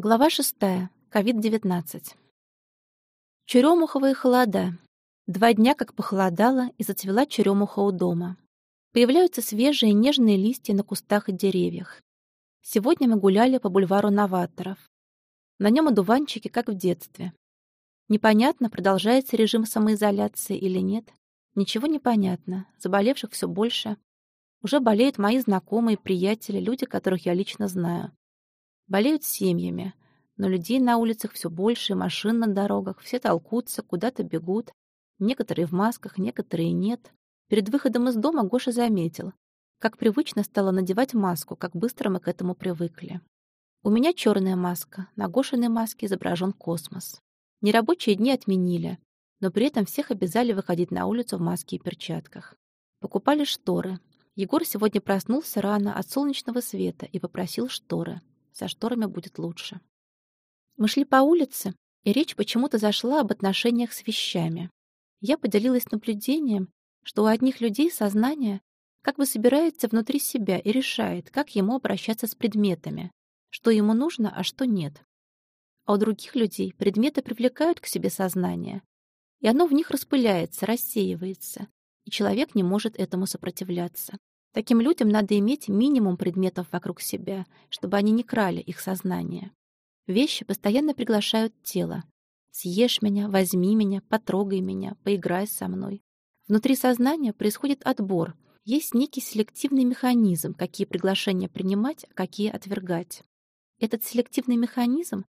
Глава шестая. Ковид-19. Черемуховые холода. Два дня как похолодало, и зацвела черемуха у дома. Появляются свежие нежные листья на кустах и деревьях. Сегодня мы гуляли по бульвару новаторов. На нем одуванчики, как в детстве. Непонятно, продолжается режим самоизоляции или нет. Ничего не понятно. Заболевших все больше. Уже болеют мои знакомые, приятели, люди, которых я лично знаю. Болеют семьями, но людей на улицах все больше, машин на дорогах, все толкутся, куда-то бегут. Некоторые в масках, некоторые нет. Перед выходом из дома Гоша заметил, как привычно стало надевать маску, как быстро мы к этому привыкли. У меня черная маска, на Гошиной маске изображен космос. Нерабочие дни отменили, но при этом всех обязали выходить на улицу в маске и перчатках. Покупали шторы. Егор сегодня проснулся рано от солнечного света и попросил шторы. За шторами будет лучше. Мы шли по улице, и речь почему-то зашла об отношениях с вещами. Я поделилась наблюдением, что у одних людей сознание как бы собирается внутри себя и решает, как ему обращаться с предметами, что ему нужно, а что нет. А у других людей предметы привлекают к себе сознание, и оно в них распыляется, рассеивается, и человек не может этому сопротивляться. Таким людям надо иметь минимум предметов вокруг себя, чтобы они не крали их сознание. Вещи постоянно приглашают тело. Съешь меня, возьми меня, потрогай меня, поиграй со мной. Внутри сознания происходит отбор. Есть некий селективный механизм, какие приглашения принимать, а какие отвергать. Этот селективный механизм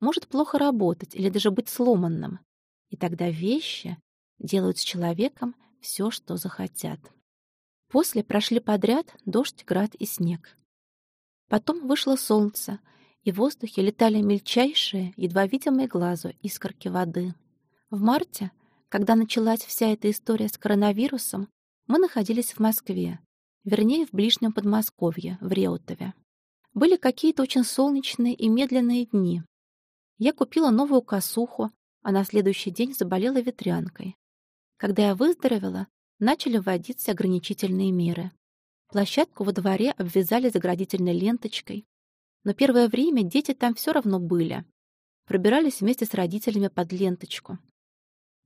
может плохо работать или даже быть сломанным. И тогда вещи делают с человеком все, что захотят. После прошли подряд дождь, град и снег. Потом вышло солнце, и в воздухе летали мельчайшие, едва видимые глазу искорки воды. В марте, когда началась вся эта история с коронавирусом, мы находились в Москве, вернее, в ближнем Подмосковье, в Реутове. Были какие-то очень солнечные и медленные дни. Я купила новую косуху, а на следующий день заболела ветрянкой. Когда я выздоровела, начали вводиться ограничительные меры. Площадку во дворе обвязали заградительной ленточкой. Но первое время дети там все равно были. Пробирались вместе с родителями под ленточку.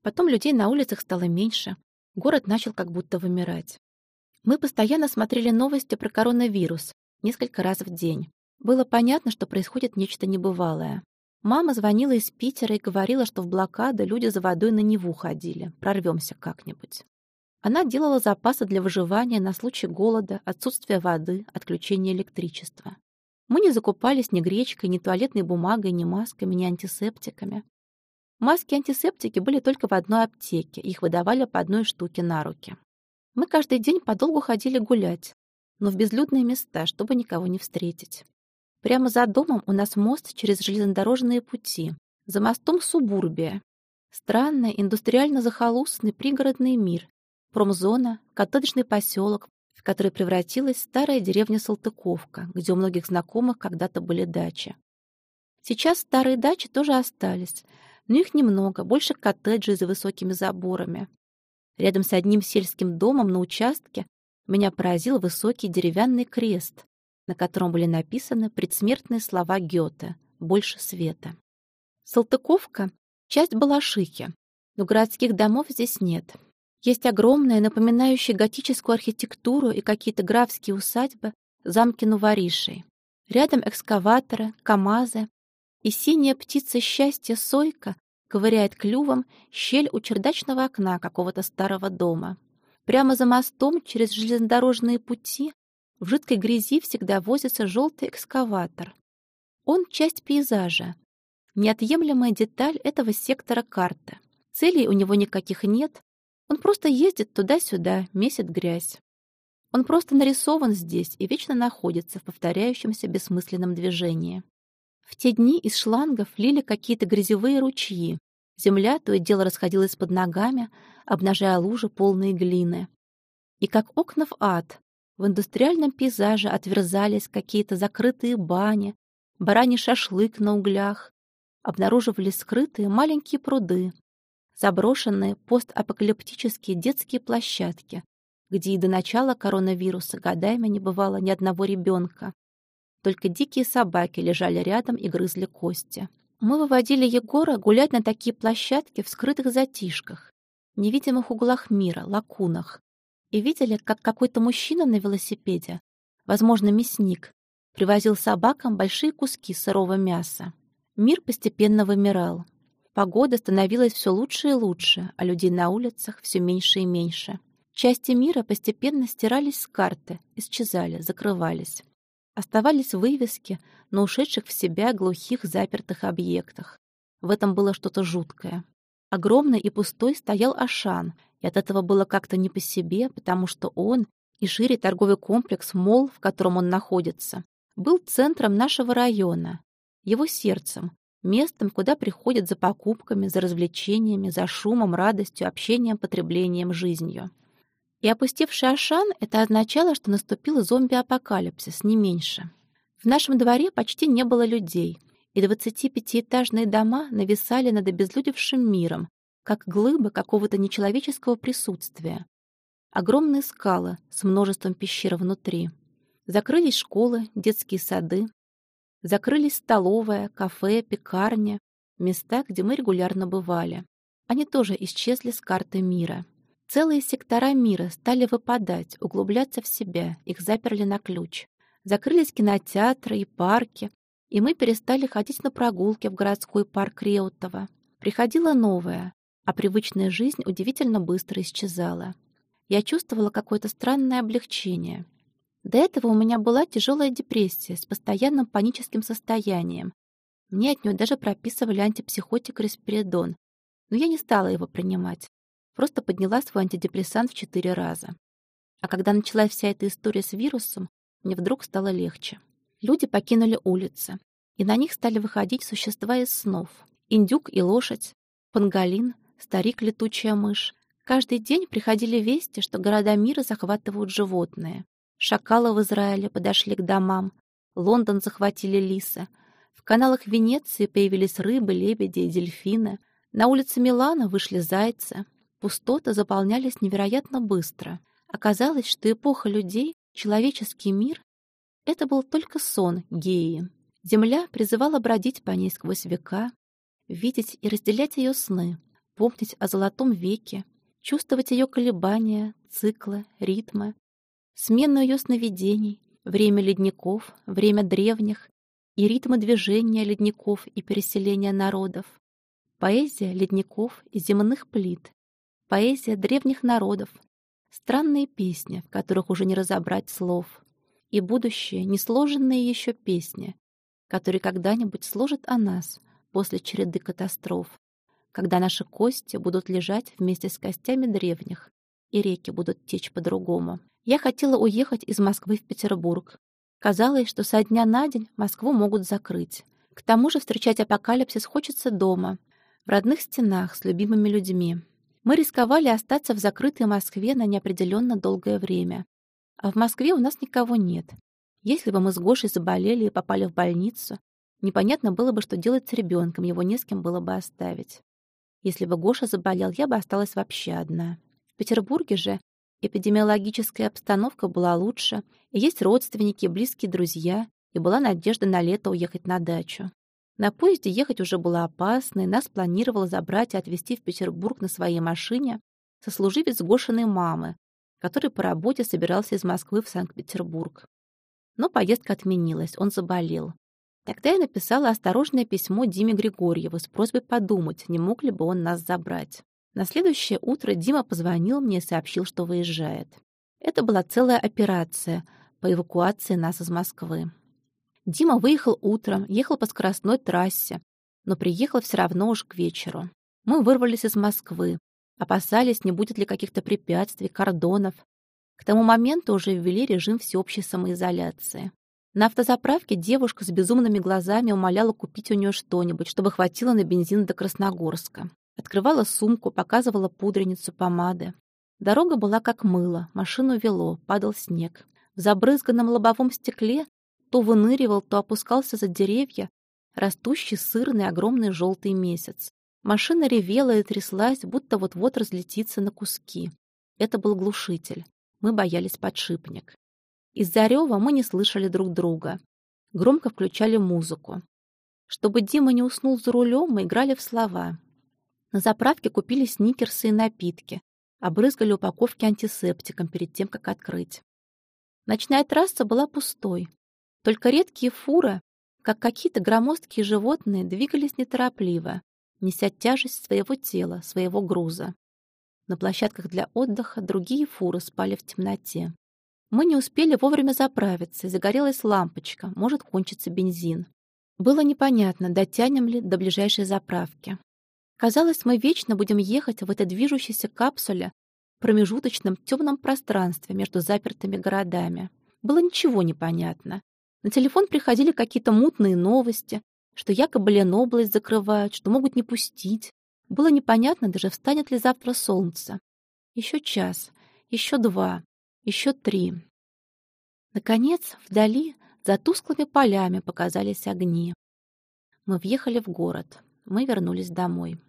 Потом людей на улицах стало меньше. Город начал как будто вымирать. Мы постоянно смотрели новости про коронавирус несколько раз в день. Было понятно, что происходит нечто небывалое. Мама звонила из Питера и говорила, что в блокаду люди за водой на Неву ходили. Прорвемся как-нибудь. Она делала запасы для выживания на случай голода, отсутствия воды, отключения электричества. Мы не закупались ни гречкой, ни туалетной бумагой, ни масками, ни антисептиками. Маски и антисептики были только в одной аптеке, их выдавали по одной штуке на руки. Мы каждый день подолгу ходили гулять, но в безлюдные места, чтобы никого не встретить. Прямо за домом у нас мост через железнодорожные пути, за мостом Субурбия. Странный, индустриально-захолустный пригородный мир, промзона, коттеджный поселок, в который превратилась старая деревня Салтыковка, где у многих знакомых когда-то были дачи. Сейчас старые дачи тоже остались, но их немного, больше коттеджей за высокими заборами. Рядом с одним сельским домом на участке меня поразил высокий деревянный крест, на котором были написаны предсмертные слова Гёте «Больше света». Салтыковка — часть Балашихи, но городских домов здесь нет. Есть огромные, напоминающие готическую архитектуру и какие-то графские усадьбы, замки Нуворишей. Рядом экскаваторы, КАМАЗы, и синяя птица счастья Сойка ковыряет клювом щель у чердачного окна какого-то старого дома. Прямо за мостом через железнодорожные пути в жидкой грязи всегда возится желтый экскаватор. Он часть пейзажа, неотъемлемая деталь этого сектора карты. Целей у него никаких нет, он просто ездит туда-сюда, месит грязь. Он просто нарисован здесь и вечно находится в повторяющемся бессмысленном движении. В те дни из шлангов лили какие-то грязевые ручьи. Земля то и дело расходилась под ногами, обнажая лужи, полные глины. И как окна в ад, в индустриальном пейзаже отверзались какие-то закрытые бани, бараний шашлык на углях, обнаруживались скрытые маленькие пруды, заброшенные постапокалиптические детские площадки, где и до начала коронавируса годами не бывало ни одного ребенка. Только дикие собаки лежали рядом и грызли кости. Мы выводили Егора гулять на такие площадки в скрытых затишках, невидимых углах мира, лакунах, и видели, как какой-то мужчина на велосипеде, возможно, мясник, привозил собакам большие куски сырого мяса. Мир постепенно вымирал. Погода становилась все лучше и лучше, а людей на улицах все меньше и меньше. Части мира постепенно стирались с карты, исчезали, закрывались. Оставались вывески на ушедших в себя глухих запертых объектах. В этом было что-то жуткое. Огромный и пустой стоял Ашан, и от этого было как-то не по себе, потому что он и шире торговый комплекс «Мол», в котором он находится, был центром нашего района, его сердцем, местом, куда приходят за покупками, за развлечениями, за шумом, радостью, общением, потреблением, жизнью. И опустевший Ашан — это означало, что наступил зомби-апокалипсис, не меньше. В нашем дворе почти не было людей, и 25-этажные дома нависали над обезлюдевшим миром, как глыбы какого-то нечеловеческого присутствия. Огромные скалы с множеством пещер внутри. Закрылись школы, детские сады. Закрылись столовая, кафе, пекарня, места, где мы регулярно бывали. Они тоже исчезли с карты мира. Целые сектора мира стали выпадать, углубляться в себя, их заперли на ключ. Закрылись кинотеатры и парки, и мы перестали ходить на прогулки в городской парк Реутова. Приходила новая, а привычная жизнь удивительно быстро исчезала. Я чувствовала какое-то странное облегчение. До этого у меня была тяжелая депрессия с постоянным паническим состоянием. Мне от нее даже прописывали антипсихотик респиридон, но я не стала его принимать. Просто подняла свой антидепрессант в четыре раза. А когда началась вся эта история с вирусом, мне вдруг стало легче. Люди покинули улицы, и на них стали выходить существа из снов. Индюк и лошадь, панголин, старик-летучая мышь. Каждый день приходили вести, что города мира захватывают животные. Шакалы в Израиле подошли к домам, Лондон захватили лисы. В каналах Венеции появились рыбы, лебеди и дельфины. На улице Милана вышли зайцы. Пустоты заполнялись невероятно быстро. Оказалось, что эпоха людей, человеческий мир — это был только сон геи. Земля призывала бродить по ней сквозь века, видеть и разделять ее сны, помнить о золотом веке, чувствовать ее колебания, циклы, ритмы, смену ее сновидений, время ледников, время древних и ритмы движения ледников и переселения народов, поэзия ледников и земных плит, поэзия древних народов, странные песни, в которых уже не разобрать слов, и будущее несложенные еще песни, которые когда-нибудь сложат о нас после череды катастроф, когда наши кости будут лежать вместе с костями древних, и реки будут течь по-другому. Я хотела уехать из Москвы в Петербург. Казалось, что со дня на день Москву могут закрыть. К тому же встречать апокалипсис хочется дома, в родных стенах, с любимыми людьми. Мы рисковали остаться в закрытой Москве на неопределенно долгое время. А в Москве у нас никого нет. Если бы мы с Гошей заболели и попали в больницу, непонятно было бы, что делать с ребенком, его не с кем было бы оставить. Если бы Гоша заболел, я бы осталась вообще одна. Петербурге же эпидемиологическая обстановка была лучше, есть родственники, близкие друзья, и была надежда на лето уехать на дачу. На поезде ехать уже было опасно, и нас планировала забрать и отвезти в Петербург на своей машине сослуживец Гошиной мамы, который по работе собирался из Москвы в Санкт-Петербург. Но поездка отменилась, он заболел. Тогда я написала осторожное письмо Диме Григорьеву с просьбой подумать, не мог ли бы он нас забрать. На следующее утро Дима позвонил мне и сообщил, что выезжает. Это была целая операция по эвакуации нас из Москвы. Дима выехал утром, ехал по скоростной трассе, но приехал все равно уж к вечеру. Мы вырвались из Москвы, опасались, не будет ли каких-то препятствий, кордонов. К тому моменту уже ввели режим всеобщей самоизоляции. На автозаправке девушка с безумными глазами умоляла купить у нее что-нибудь, чтобы хватило на бензин до Красногорска. Открывала сумку, показывала пудреницу, помады. Дорога была как мыло, машину вело, падал снег. В забрызганном лобовом стекле то выныривал, то опускался за деревья растущий сырный огромный желтый месяц. Машина ревела и тряслась, будто вот-вот разлетится на куски. Это был глушитель. Мы боялись подшипник. Из-за рева мы не слышали друг друга. Громко включали музыку. Чтобы Дима не уснул за рулем, мы играли в слова. На заправке купили сникерсы и напитки, обрызгали упаковки антисептиком перед тем, как открыть. Ночная трасса была пустой. Только редкие фуры, как какие-то громоздкие животные, двигались неторопливо, неся тяжесть своего тела, своего груза. На площадках для отдыха другие фуры спали в темноте. Мы не успели вовремя заправиться, и загорелась лампочка, может кончиться бензин. Было непонятно, дотянем ли до ближайшей заправки. Казалось, мы вечно будем ехать в этой движущейся капсуле в промежуточном темном пространстве между запертыми городами. Было ничего непонятно. На телефон приходили какие-то мутные новости, что якобы Ленобласть закрывают, что могут не пустить. Было непонятно даже, встанет ли завтра солнце. Еще час, еще два, еще три. Наконец, вдали, за тусклыми полями показались огни. Мы въехали в город. Мы вернулись домой.